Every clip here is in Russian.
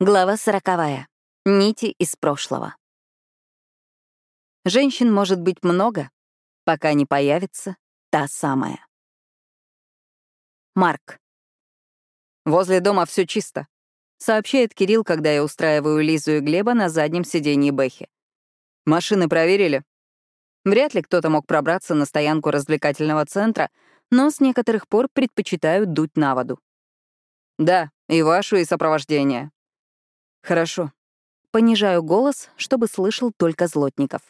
Глава сороковая. Нити из прошлого. Женщин может быть много, пока не появится та самая. Марк. «Возле дома все чисто», — сообщает Кирилл, когда я устраиваю Лизу и Глеба на заднем сиденье Бэхи. «Машины проверили?» Вряд ли кто-то мог пробраться на стоянку развлекательного центра, но с некоторых пор предпочитают дуть на воду. «Да, и вашу, и сопровождение», «Хорошо». Понижаю голос, чтобы слышал только Злотников.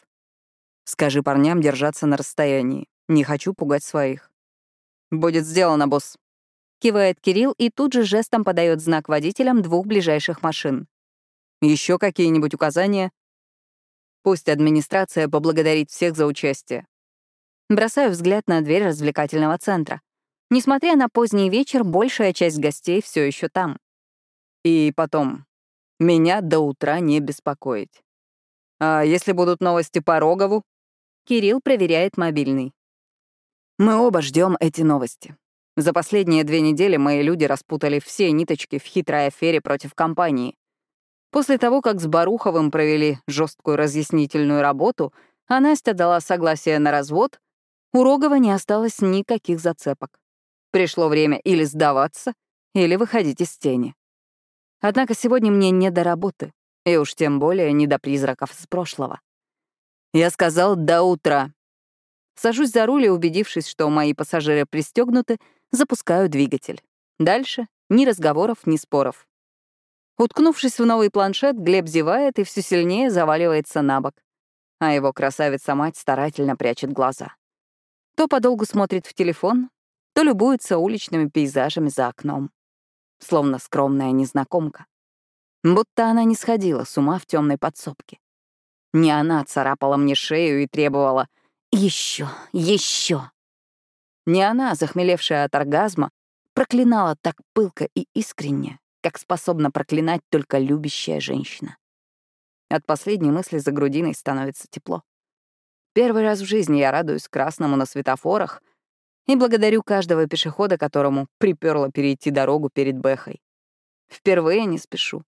«Скажи парням держаться на расстоянии. Не хочу пугать своих». «Будет сделано, босс». Кивает Кирилл и тут же жестом подает знак водителям двух ближайших машин. Еще какие-нибудь указания?» Пусть администрация поблагодарит всех за участие. Бросаю взгляд на дверь развлекательного центра. Несмотря на поздний вечер, большая часть гостей все еще там. И потом, меня до утра не беспокоить. А если будут новости по Рогову? Кирилл проверяет мобильный. Мы оба ждем эти новости. За последние две недели мои люди распутали все ниточки в хитрой афере против компании. После того, как с Баруховым провели жесткую разъяснительную работу, а Настя дала согласие на развод, у Рогова не осталось никаких зацепок. Пришло время или сдаваться, или выходить из тени. Однако сегодня мне не до работы, и уж тем более не до призраков из прошлого. Я сказал «до утра». Сажусь за руль и, убедившись, что мои пассажиры пристегнуты, запускаю двигатель. Дальше ни разговоров, ни споров. Уткнувшись в новый планшет, Глеб зевает и все сильнее заваливается на бок. А его красавица-мать старательно прячет глаза. То подолгу смотрит в телефон, то любуется уличными пейзажами за окном словно скромная незнакомка. Будто она не сходила с ума в темной подсобке. Не она царапала мне шею и требовала еще, еще. Не она, захмелевшая от оргазма, проклинала так пылко и искренне, как способна проклинать только любящая женщина. От последней мысли за грудиной становится тепло. Первый раз в жизни я радуюсь красному на светофорах — и благодарю каждого пешехода, которому приперло перейти дорогу перед Бэхой. Впервые не спешу.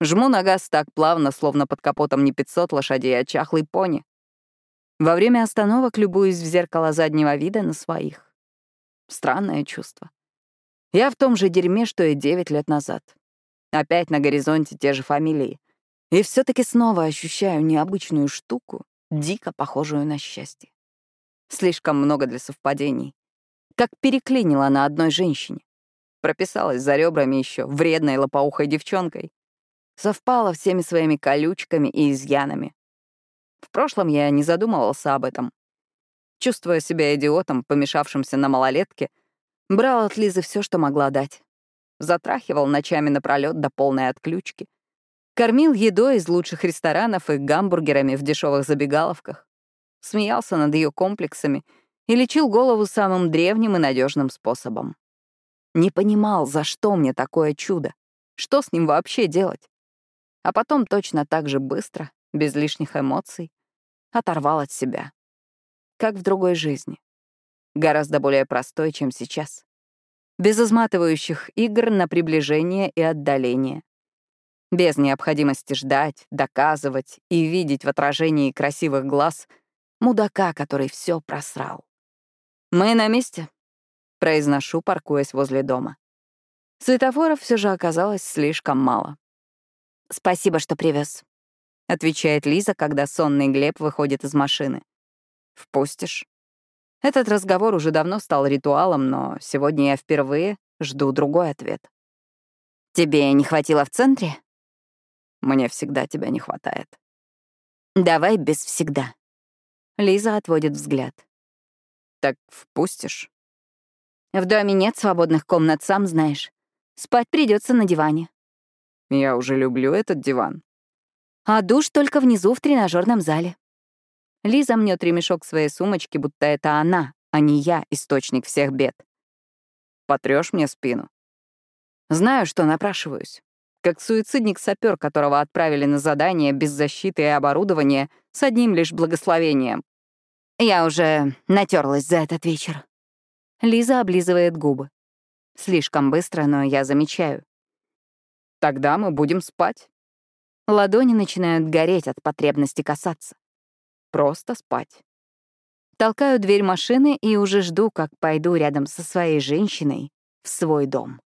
Жму на газ так плавно, словно под капотом не 500 лошадей, а чахлый пони. Во время остановок любуюсь в зеркало заднего вида на своих. Странное чувство. Я в том же дерьме, что и 9 лет назад. Опять на горизонте те же фамилии. И все таки снова ощущаю необычную штуку, дико похожую на счастье. Слишком много для совпадений. Как переклинила на одной женщине. Прописалась за ребрами еще вредной лопоухой девчонкой. Совпала всеми своими колючками и изъянами. В прошлом я не задумывался об этом. Чувствуя себя идиотом, помешавшимся на малолетке, брал от Лизы все, что могла дать. Затрахивал ночами напролет до полной отключки. Кормил едой из лучших ресторанов и гамбургерами в дешевых забегаловках смеялся над ее комплексами и лечил голову самым древним и надежным способом. Не понимал, за что мне такое чудо, что с ним вообще делать. А потом точно так же быстро, без лишних эмоций, оторвал от себя. Как в другой жизни. Гораздо более простой, чем сейчас. Без изматывающих игр на приближение и отдаление. Без необходимости ждать, доказывать и видеть в отражении красивых глаз — Мудака, который все просрал. «Мы на месте», — произношу, паркуясь возле дома. Светофоров все же оказалось слишком мало. «Спасибо, что привез, отвечает Лиза, когда сонный Глеб выходит из машины. «Впустишь?» Этот разговор уже давно стал ритуалом, но сегодня я впервые жду другой ответ. «Тебе не хватило в центре?» «Мне всегда тебя не хватает». «Давай без всегда», Лиза отводит взгляд. «Так впустишь?» «В доме нет свободных комнат, сам знаешь. Спать придется на диване». «Я уже люблю этот диван». «А душ только внизу в тренажерном зале». Лиза мнет ремешок своей сумочки, будто это она, а не я, источник всех бед. Потрёшь мне спину. Знаю, что напрашиваюсь. Как суицидник сапер которого отправили на задание без защиты и оборудования с одним лишь благословением. Я уже натерлась за этот вечер. Лиза облизывает губы. Слишком быстро, но я замечаю. Тогда мы будем спать. Ладони начинают гореть от потребности касаться. Просто спать. Толкаю дверь машины и уже жду, как пойду рядом со своей женщиной в свой дом.